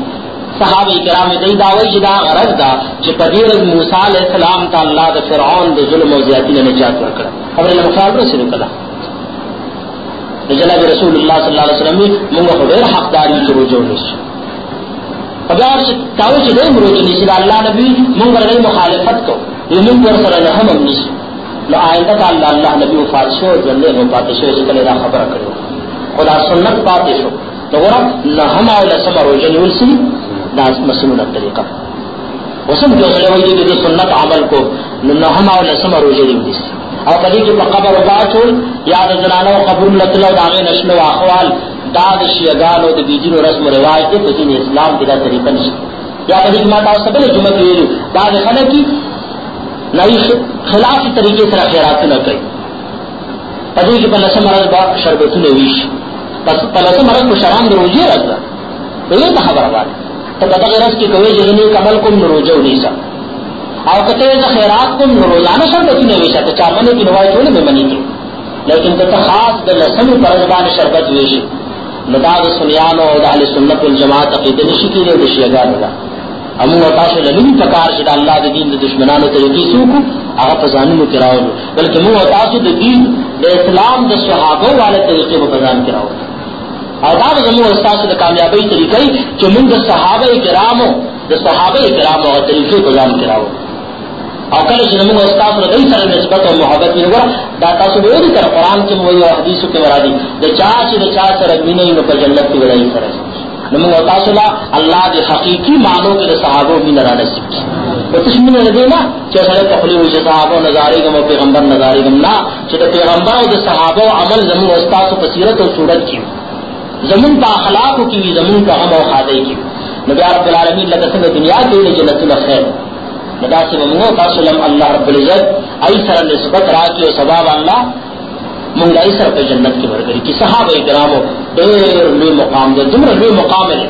صحابہ کرام دی داوی جدا غرض دا. چې پدیر موسی علیہ السلام ته الله د فرعون د ظلم او زیاتی نه نجات ورکړ خبر له مخال رسول کړه د جناب رسول الله صلی الله علیه وسلم، موږ په ډېر حقداري کې روزو نشو اگر چې الله نبی مخالفت کو موږ ور سره نه هم نو آئنده الله الله نبی وفات شو نو پاتې شو چې کله دا خبره کړو خدا سنت پاتې شو نو ورته نه هم او دا طریقہ۔ وسم جو سره وایي د سنت عمل کو نو هم او او کدی چې په قبر واچول یا د زنانو قبر لتلو دا احوال۔ دا د شیګانو د بیجینو رسم او رواج ته په دین اسلام کې دا طریقه نشي یا کدی ما تاسو بل جمعه کې ویلو دا د خلک نه خلاف طریقې سره خیرات نه کوي پدې کې په لسم مرز با شربتونه ویش. پس په لسم مرز کو شرام د روزه راځي. دغه خبره وایي ته دغه رس کې کوي چې نه کمل کوم روزه ونیسا او کته ز خیرات کوم روزانه شربت نه ویشه ته چا باندې کې نوای به منی. کې لیکن ته خاص د لسم پر ځبان شربت ویشي ندا د سنیانو او د اهل سنت والجماعت عقیده نشي کېږي د شیګانو دا امو او تاسو له نوم پکار چې د الله د دین د دشمنانو طریقې سوکو هغه په ځانونو کې راوړو بلکې مو او تاسو د دین د اسلام د صحابه والے طریقې په ځان کې راوړو او دا زموږ استاد د کامیابی طریقې چې موږ د صحابه کرامو د صحابه کرامو او طریقې په ځان کې راو او کله چې موږ استاد سره د سره نسبت او محبت ویل دا تاسو به ویل کړه قرآن کې مو یو حدیثو کې ورادي د چا چې د چا سره مینې نو په جنت کې ولای سره نو موږ تاسو لا الله د حقيقي معنی کې د صحابه مين را نصیب او تاسو مين نه دینا چې سره په خپل وجه صحابه نظارې کوم پیغمبر نظارې کوم نه چې د پیغمبر او د صحابه عمل زموږ استاد په سیرت او صورت کې زمون په اخلاق کې وي زمون په غم او خاطر کې نو بیا رب العالمین لکه څنګه دنیا کې له جنت نه خیر نو دا چې تاسو لم الله رب العزت ای سره نسبت راکې او سبب الله موږ ای سره په جنت کې ورګري چې صحابه کرامو ډېر لوی مقام دي دومره لوی مقام لري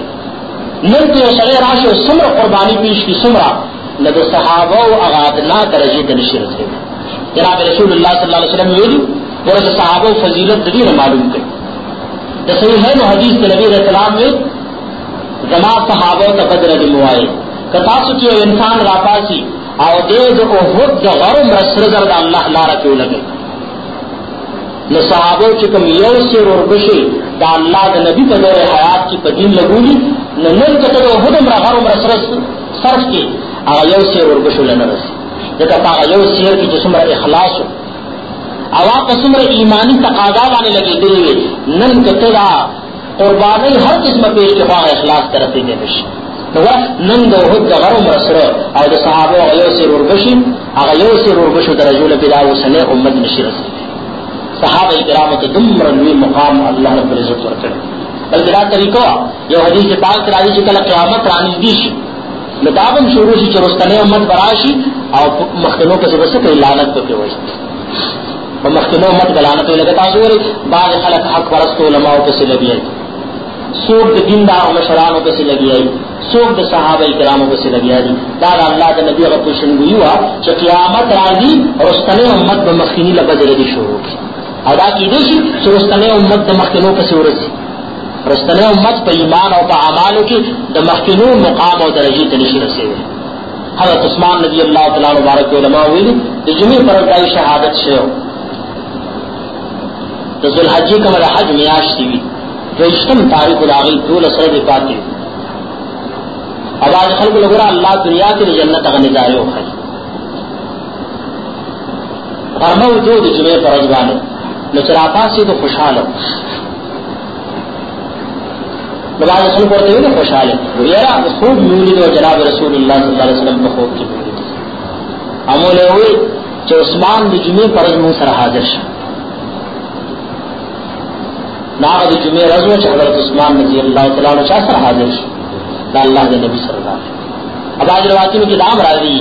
نن ته سره راشي او څومره قرباني پیش کی څومره نه د صحابه او اغادنا درجه د نشي رسېږي جناب رسول الله صلی الله علیه وسلم ویلي ورته صحابه فضیلت دې معلوم کړي صحیح ہے نو حدیث کے نبی علیہ السلام میں جماع صحابہ کا بدر دموائے کتاسو کی انسان راپاسی او دے دو احد دو غرم رسرزر دا اللہ لارا کیوں لگے نو صحابو چکم یو سیر وربشی دا اللہ دا نبی پا دور حیات کی پا دین لگولی نو نل کتا دو احد امرا غرم رسرز صرف کی اگا یو سیر وربشو لنرسی دکا پا یو سیر کی جسم را اخلاصو اوا قسم ایمانی تقاضا لانے لگے دل نن کتدا قربانی ہر قسم پیش کے بعد اخلاص طرف دے بش نن او د صحابه او یو سر هغه یو سر وربشو بلا وسنه امت نشی رسول صحابه کرام ته دمر لوی مقام الله رب العزت ورکړ. بل دا یو حدیث پاک راځي چې کله قیامت رانی دي شي شروع شي چې رستنه امت براشي او مخکنو کې څه لعنت پکې وایي په مخکنو بعض خلک حق ورستو علماء په سي لګي سوق د دین دا مشرانو په سي لګي سوق د صحابه کرامو په سي لګي دا د الله د نبی غو پښنګوي وا چې قیامت راځي رستنه امت به مخکنی لبدل دي شروع کی او دا کې دي چې رستنه امت د مخکنو په سي ورسي رستنه امت په ایمان او په اعمالو کې د مخکنو مقام او درجه ته نشي رسیدي حضرت عثمان رضی اللہ تعالی مبارک علماء ویلي د جمعې پر شهادت شوه د ذوالحجې کومه د حج میاشتې وي دویشتم تاریخ الهغې ټوله سره دې پاتې او بعض خلکو له ګوره الله دنیا کې د جنت هغه نظارې وښایي غرمه وځو د جمعې په ورځ باندې نو چې راپاسې د خوشحاله نو بعض خلکو ورته ویل خوشحاله یاره خوب مولید او جناب رسول الله صلی الله علیه وسلم په خوب کې مولید اموله وی چې عثمان د جمعې پر ورځ مو سره حاضر شه ناغ د جمعې ورځ چې حضرت عثمان رضی الله تعالی عنہ چا سره حاضر شو دا الله د نبی صلی الله علیه وسلم۔ اب اج روایتوں کې دام راځي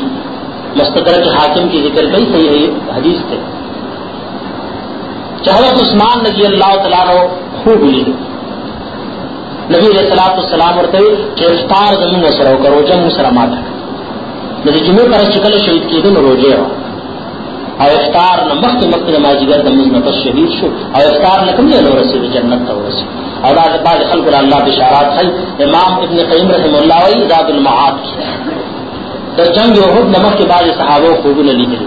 مستدرک حاکم کی ذکر کئی صحیح ہے حدیث تے حضرت عثمان نبی اللہ تعالیٰ نے خوب لی نبی علیہ السلام السلام ورته چې افطار زموږ سره وکړو چې موږ سره ماته د جمعې پر شکل شهید کېدو نو روزه او افطار نه مخکې مخکې د ماجیګر د موږ نه پس شهید شو. او افطار نه کوم نه ورسېد جنت ته ورسېد او دا د بعض خلکو الله بشارات هي امام ابن قیم رحم الله وی زاد المعاد د جنگ احد نه مخکې بعض صحابه خوبونه لیدل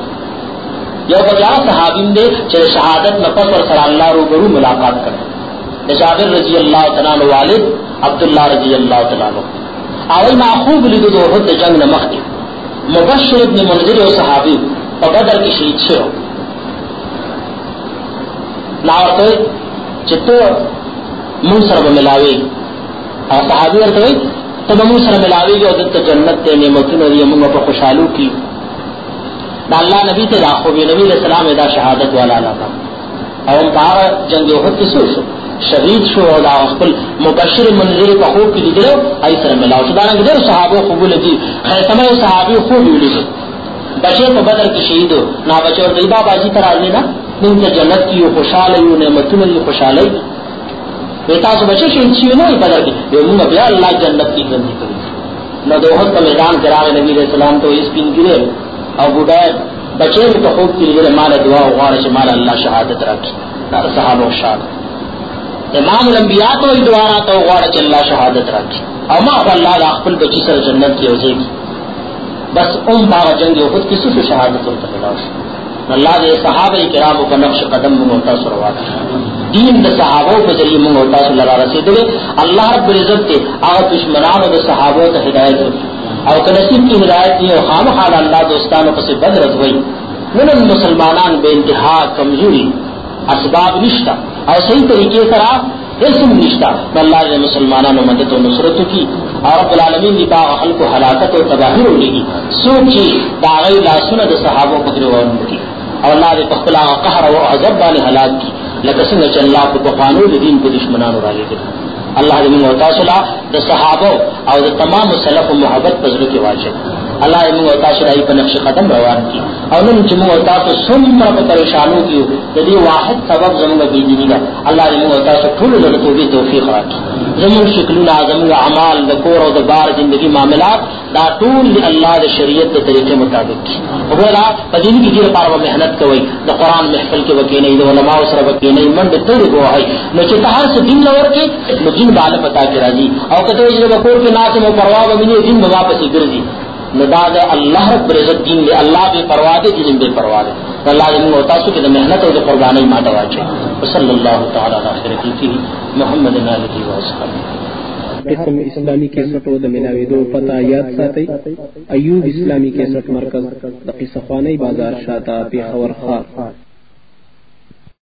یو بجا صحابین دے چې شهادت نه پس ور سره الله روبرو ملاقات کړ. جابر رضی اللہ تعالیٰ والد عبداللہ رضی اللہ تعالیٰ اول ما خوب لیدو دو حد جنگ نمخ دی مبشر ابن منظر و. صحابی و بدر کی شہید چھ ہو۔ شو ناورتوی چتو من سر ملاوی۔ اور صحابی ورتوی تب من سر ملاوی گی اور جنت تے نعمتوں دی منگا پر خوشحالو کی دا اللہ نبی تے دا خوبی، نبی علیہ السلام دا شہادت والا لاتا اور ان کا جنگ احد کی سو شو شهید شو او دا خپل مبشر منظر په خوب کې لیدلو ای سره ملاو شو دا رنګ ډېر صحابه خوب لیدي خیسمه صحابي خوب لیدل بچے په بدر کی کې شهید نه بچو دی بابا جی تر راځي نه موږ ته جنت کی کې یو خوشاله یو نعمتونه یو خوشاله وي تاسو بچو شهید شي نه بدر کې یو موږ بیا الله جنت کې ژوند کړی نو دوه په میدان کې راغی نبی رسول الله ته یې سپین کړي او بډای بچے په خوب کې لیدل مال دعا او غواړي چې مال الله شهادت راکړي دا صحابه شهادت امام الانبیاء تو دوارا تو غواړه چې الله شهادت راکړي او ما الله د خپل بچی سره جنت کې اوسېږي بس اون باغ جنگ خود کیسو شهادت ورته ملاو شي الله دې صحابه کرامو په نقش قدم موږ تاسو روان دین د صحابه په ذریعہ موږ تاسو لاره رسیدلې الله رب العزت دې هغه دشمنانو د صحابه ته هدایت او که نصیب کی ہدایت دی او خامخا الله دوستانو پس بدرت وای نن مسلمانان بے انتہا کمزوری، اسباب نشتا اور صحیح طریقے سے آپ اسم نشتا اللہ نے مسلمانوں مدد و نصرت کی اور رب العالمین کی باغ حل کو ہلاکت و تباہی ہونے کی سوچی باغی لا سند صحابوں کو کی اور اللہ نے پخلا قہر و عذب والے ہلاک کی لکسن اللہ کو بخانو دین کو دشمنان اور کے اللہ نے ہوتا چلا دا صحابہ اور دا تمام سلف و محبت پذر کے واجب. اللہ امو عطا شرائی پر نقش قدم روان کی. اور ان جمع عطا تو سمرا پر پریشانوں کی یدی واحد سبب زمگا بیدنی گا اللہ امو عطا سے پھول لڑتو بھی توفیق راکی زمون شکلنا زمون عمال دا کور و دا بار زندگی معاملات، دا طول دی اللہ دا شریعت دا طریقے مطابق کی. وغیرہ پدین کی دیر پارو محنت کوئی، دا قرآن محفل کے وکینے دا علماء سر وکینے من دا تیر گو آئی نو چی تہر سے دن لور کے، نو دن بالا پتا کے راجی او کتو جی بکور کے ناسم و پروا بمینی دن بواپسی ندا دے اللہ رب العزت دین دے، اللہ بے پروا دے دین بے پروا دے۔ اللہ جن ہوتا سو کہ محنت اور قربانی ماٹا واچے صلی اللہ تعالی علیہ خیر کی محمد علیہ و
قسم اسلامی کیسٹ و د ملاویدو پتا یاد ساتي ایوب اسلامی کیسٹ مرکز د قصه خوانی بازار شاته په خور خار۔